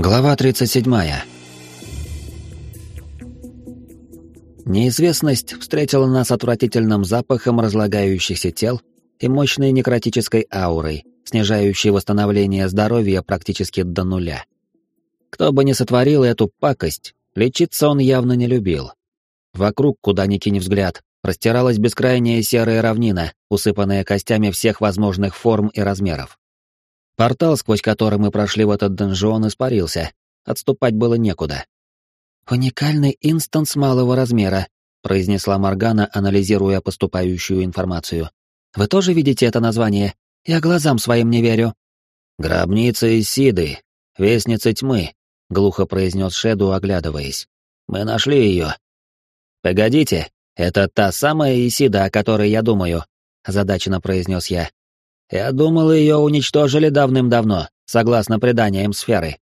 Глава 37. Неизвестность встретила нас отвратительным запахом разлагающихся тел и мощной некротической аурой, снижающей восстановление здоровья практически до нуля. Кто бы ни сотворил эту пакость, лечиться он явно не любил. Вокруг, куда ни кинь взгляд, простиралась бескрайняя серая равнина, усыпанная костями всех возможных форм и размеров. Портал, сквозь который мы прошли в этот донжон, испарился. Отступать было некуда. «Уникальный инстанс малого размера», — произнесла Моргана, анализируя поступающую информацию. «Вы тоже видите это название? Я глазам своим не верю». «Гробница Исиды, Вестница Тьмы», — глухо произнес Шеду, оглядываясь. «Мы нашли ее». «Погодите, это та самая Исида, о которой я думаю», — озадаченно произнес я. Я думал, ее уничтожили давным-давно, согласно преданиям сферы.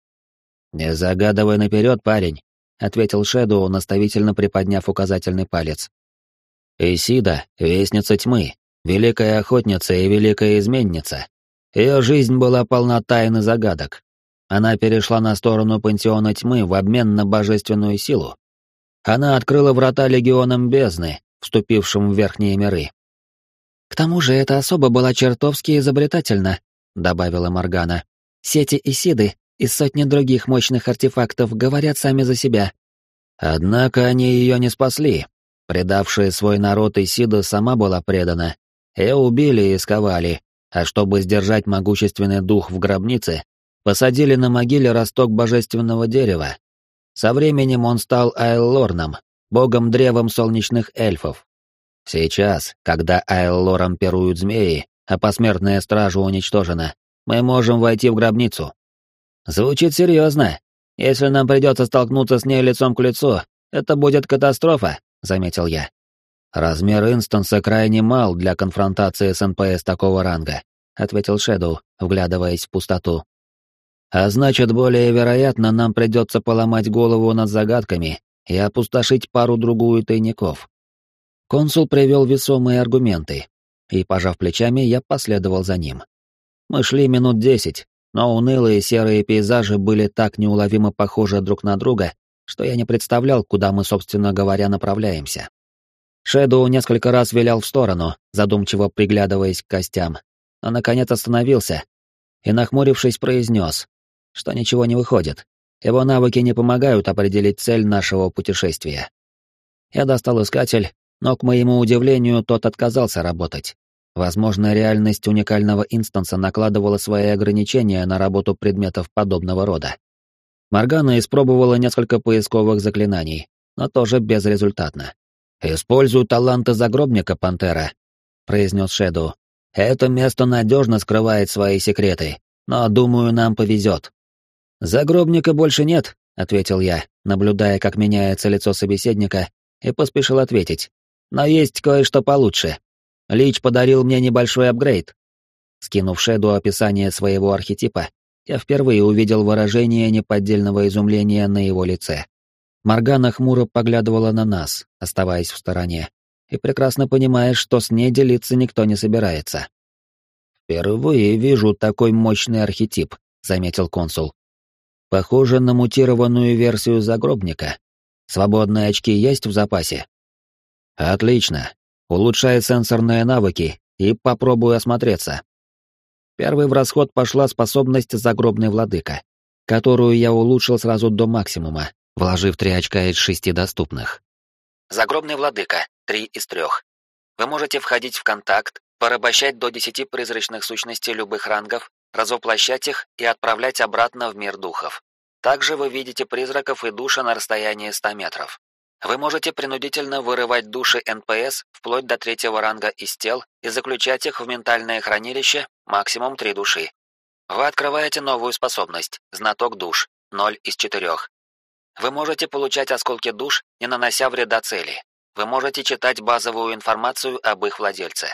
Не загадывай наперед, парень, ответил Шэдоу, наставительно приподняв указательный палец. Исида — вестница тьмы, великая охотница и великая изменница. Ее жизнь была полна тайн и загадок. Она перешла на сторону пантеона тьмы в обмен на божественную силу. Она открыла врата легионам бездны, вступившим в верхние миры. «К тому же эта особа была чертовски изобретательна», — добавила Моргана. «Сети и сиды и сотни других мощных артефактов говорят сами за себя». Однако они ее не спасли. Предавшая свой народ Исида сама была предана. Ее убили и сковали, а чтобы сдержать могущественный дух в гробнице, посадили на могиле росток божественного дерева. Со временем он стал Айлорном, богом-древом солнечных эльфов. Сейчас, когда Айлором пируют змеи, а посмертная стража уничтожена, мы можем войти в гробницу. Звучит серьезно. Если нам придется столкнуться с ней лицом к лицу, это будет катастрофа, заметил я. Размер инстанса крайне мал для конфронтации с НПС такого ранга, ответил Шэдоу, вглядываясь в пустоту. А значит, более вероятно, нам придется поломать голову над загадками и опустошить пару-другую тайников. Консул привел весомые аргументы, и, пожав плечами, я последовал за ним. Мы шли минут десять, но унылые серые пейзажи были так неуловимо похожи друг на друга, что я не представлял, куда мы, собственно говоря, направляемся. Шэдоу несколько раз вилял в сторону, задумчиво приглядываясь к костям, но наконец остановился и, нахмурившись, произнес, что ничего не выходит. Его навыки не помогают определить цель нашего путешествия. Я достал искатель но, к моему удивлению, тот отказался работать. Возможно, реальность уникального инстанса накладывала свои ограничения на работу предметов подобного рода. Моргана испробовала несколько поисковых заклинаний, но тоже безрезультатно. «Используй таланты загробника, Пантера», — произнес Шэду. «Это место надежно скрывает свои секреты, но, думаю, нам повезет». «Загробника больше нет», — ответил я, наблюдая, как меняется лицо собеседника, и поспешил ответить. Но есть кое-что получше. Лич подарил мне небольшой апгрейд. Скинув Шеду описание своего архетипа, я впервые увидел выражение неподдельного изумления на его лице. Моргана хмуро поглядывала на нас, оставаясь в стороне, и прекрасно понимая, что с ней делиться никто не собирается. «Впервые вижу такой мощный архетип», — заметил консул. «Похоже на мутированную версию загробника. Свободные очки есть в запасе?» Отлично. Улучшай сенсорные навыки и попробуй осмотреться. Первый в расход пошла способность загробный владыка, которую я улучшил сразу до максимума, вложив три очка из шести доступных. Загробный владыка, три из трех. Вы можете входить в контакт, порабощать до десяти призрачных сущностей любых рангов, разоплощать их и отправлять обратно в мир духов. Также вы видите призраков и души на расстоянии 100 метров. Вы можете принудительно вырывать души НПС вплоть до третьего ранга из тел и заключать их в ментальное хранилище максимум три души. Вы открываете новую способность «Знаток душ» 0 из 4. Вы можете получать осколки душ, не нанося вреда цели. Вы можете читать базовую информацию об их владельце.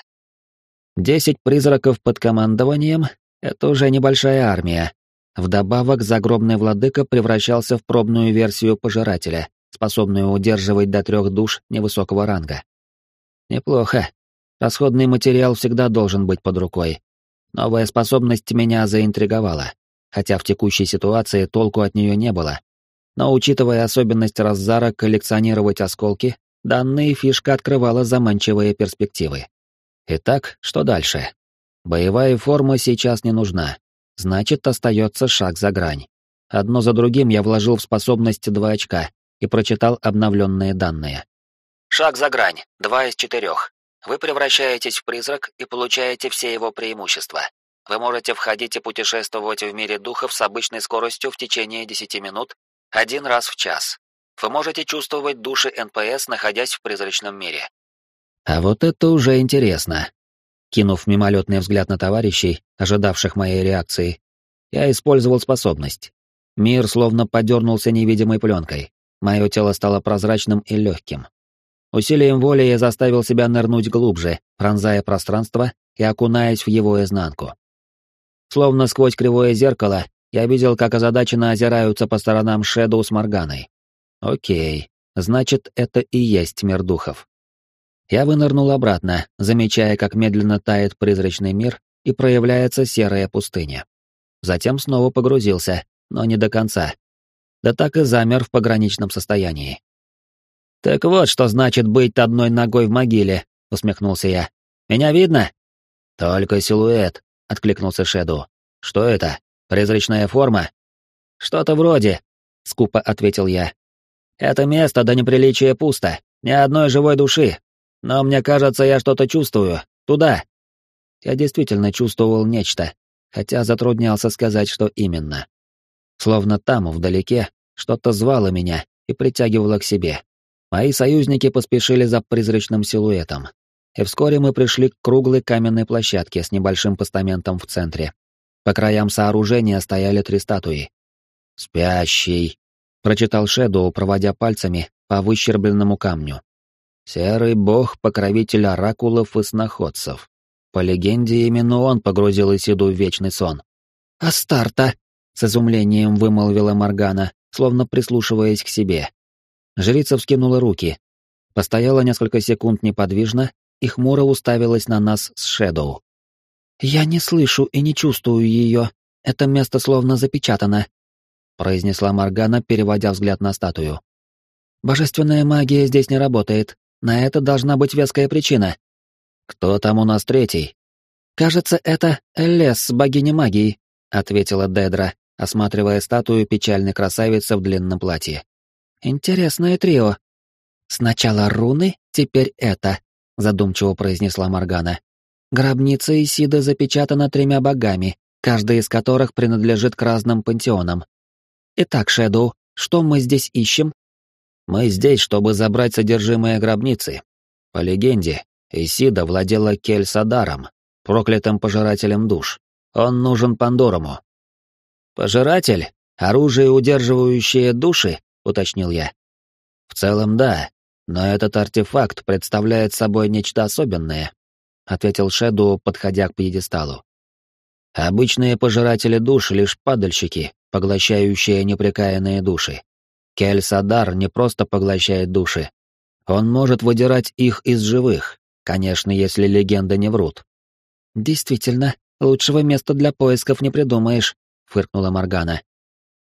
Десять призраков под командованием — это уже небольшая армия. Вдобавок, загробный владыка превращался в пробную версию пожирателя, способную удерживать до трех душ невысокого ранга. Неплохо. Расходный материал всегда должен быть под рукой. Новая способность меня заинтриговала. хотя в текущей ситуации толку от нее не было. Но учитывая особенность Раззара коллекционировать осколки, данная фишка открывала заманчивые перспективы. Итак, что дальше? Боевая форма сейчас не нужна. Значит, остается шаг за грань. Одно за другим я вложил в способность два очка и прочитал обновленные данные. Шаг за грань, два из четырех. Вы превращаетесь в призрак и получаете все его преимущества. Вы можете входить и путешествовать в мире духов с обычной скоростью в течение 10 минут, один раз в час. Вы можете чувствовать души НПС, находясь в призрачном мире. А вот это уже интересно. Кинув мимолетный взгляд на товарищей, ожидавших моей реакции, я использовал способность. Мир словно подернулся невидимой пленкой. Мое тело стало прозрачным и легким. Усилием воли я заставил себя нырнуть глубже, пронзая пространство и окунаясь в его изнанку. Словно сквозь кривое зеркало, я видел, как озадаченно озираются по сторонам Шэдоу с Морганой. Окей, значит, это и есть мир духов. Я вынырнул обратно, замечая, как медленно тает призрачный мир и проявляется серая пустыня. Затем снова погрузился, но не до конца. Да так и замер в пограничном состоянии. «Так вот, что значит быть одной ногой в могиле», — усмехнулся я. «Меня видно?» «Только силуэт», — откликнулся Шеду. «Что это? Призрачная форма?» «Что-то вроде», — скупо ответил я. «Это место до неприличия пусто, ни одной живой души. Но мне кажется, я что-то чувствую. Туда». Я действительно чувствовал нечто, хотя затруднялся сказать, что именно. Словно там, вдалеке, что-то звало меня и притягивало к себе. Мои союзники поспешили за призрачным силуэтом. И вскоре мы пришли к круглой каменной площадке с небольшим постаментом в центре. По краям сооружения стояли три статуи. «Спящий», — прочитал Шэдоу, проводя пальцами по выщербленному камню. «Серый бог, покровитель оракулов и сноходцев. По легенде, именно он погрузил Исиду в вечный сон». «Астарта!» — с изумлением вымолвила Моргана, словно прислушиваясь к себе. Жрица вскинула руки, постояла несколько секунд неподвижно и хмуро уставилась на нас с Шэдоу. «Я не слышу и не чувствую ее. Это место словно запечатано», — произнесла Моргана, переводя взгляд на статую. «Божественная магия здесь не работает. На это должна быть веская причина». «Кто там у нас третий?» «Кажется, это Элес, богиня магии», — ответила Дедра, осматривая статую печальной красавицы в длинном платье. Интересное трио. Сначала руны, теперь это, задумчиво произнесла Моргана. Гробница Исида запечатана тремя богами, каждый из которых принадлежит к разным пантеонам. Итак, Шэдоу, что мы здесь ищем? Мы здесь, чтобы забрать содержимое гробницы. По легенде, Исида владела Кельсадаром, проклятым пожирателем душ. Он нужен Пандорому. Пожиратель? Оружие, удерживающее души? — уточнил я. «В целом, да, но этот артефакт представляет собой нечто особенное», — ответил Шэду, подходя к пьедесталу. «Обычные пожиратели душ — лишь падальщики, поглощающие непрекаянные души. Кель-Садар не просто поглощает души. Он может выдирать их из живых, конечно, если легенды не врут». «Действительно, лучшего места для поисков не придумаешь», — фыркнула Моргана.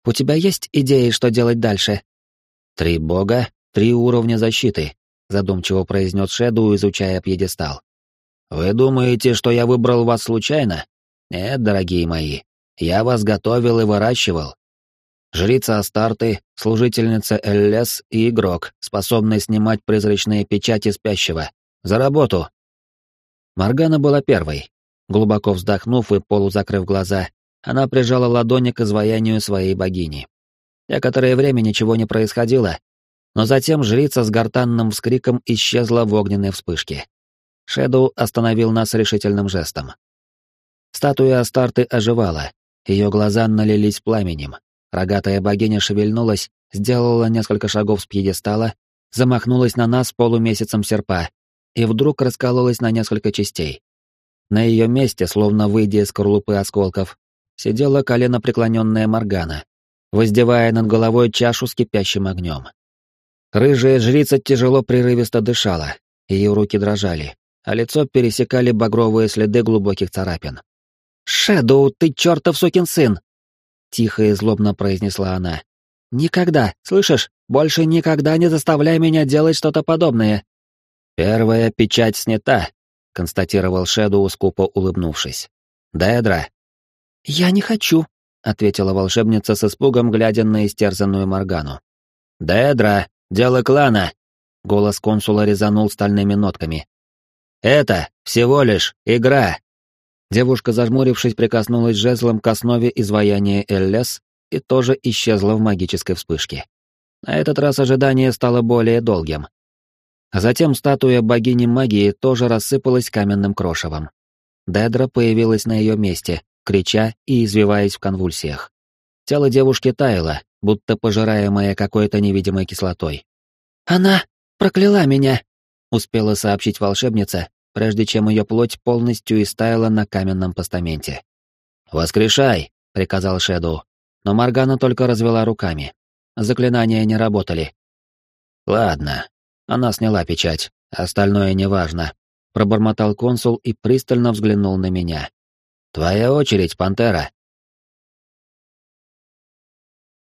У тебя есть идеи, что делать дальше? Три бога, три уровня защиты, задумчиво произнес Шеду, изучая пьедестал. Вы думаете, что я выбрал вас случайно? Нет, дорогие мои, я вас готовил и выращивал. Жрица Астарты, служительница Эллес и игрок, способный снимать призрачные печати спящего. За работу! Маргана была первой. Глубоко вздохнув и полузакрыв глаза, она прижала ладони к изваянию своей богини. Некоторое время ничего не происходило, но затем жрица с гортанным вскриком исчезла в огненной вспышке. Шэдоу остановил нас решительным жестом. Статуя Астарты оживала, ее глаза налились пламенем. Рогатая богиня шевельнулась, сделала несколько шагов с пьедестала, замахнулась на нас полумесяцем серпа и вдруг раскололась на несколько частей. На ее месте, словно выйдя из скорлупы осколков, сидела колено преклоненная Моргана, воздевая над головой чашу с кипящим огнем. Рыжая жрица тяжело прерывисто дышала, ее руки дрожали, а лицо пересекали багровые следы глубоких царапин. «Шэдоу, ты чертов сукин сын!» тихо и злобно произнесла она. «Никогда, слышишь? Больше никогда не заставляй меня делать что-то подобное!» «Первая печать снята», — констатировал Шэдоу, скупо улыбнувшись. «Дедра». «Я не хочу», — ответила волшебница с испугом, глядя на истерзанную Моргану. «Дедра, дело клана!» — голос консула резанул стальными нотками. «Это всего лишь игра!» Девушка, зажмурившись, прикоснулась жезлом к основе изваяния Эллес и тоже исчезла в магической вспышке. На этот раз ожидание стало более долгим. Затем статуя богини магии тоже рассыпалась каменным крошевом. Дедра появилась на ее месте, крича и извиваясь в конвульсиях. Тело девушки таяло, будто пожираемое какой-то невидимой кислотой. «Она прокляла меня!» — успела сообщить волшебница, прежде чем ее плоть полностью истаяла на каменном постаменте. «Воскрешай!» — приказал Шэдоу, но Моргана только развела руками. Заклинания не работали. «Ладно». Она сняла печать, остальное неважно. Пробормотал консул и пристально взглянул на меня. «Твоя очередь, пантера!»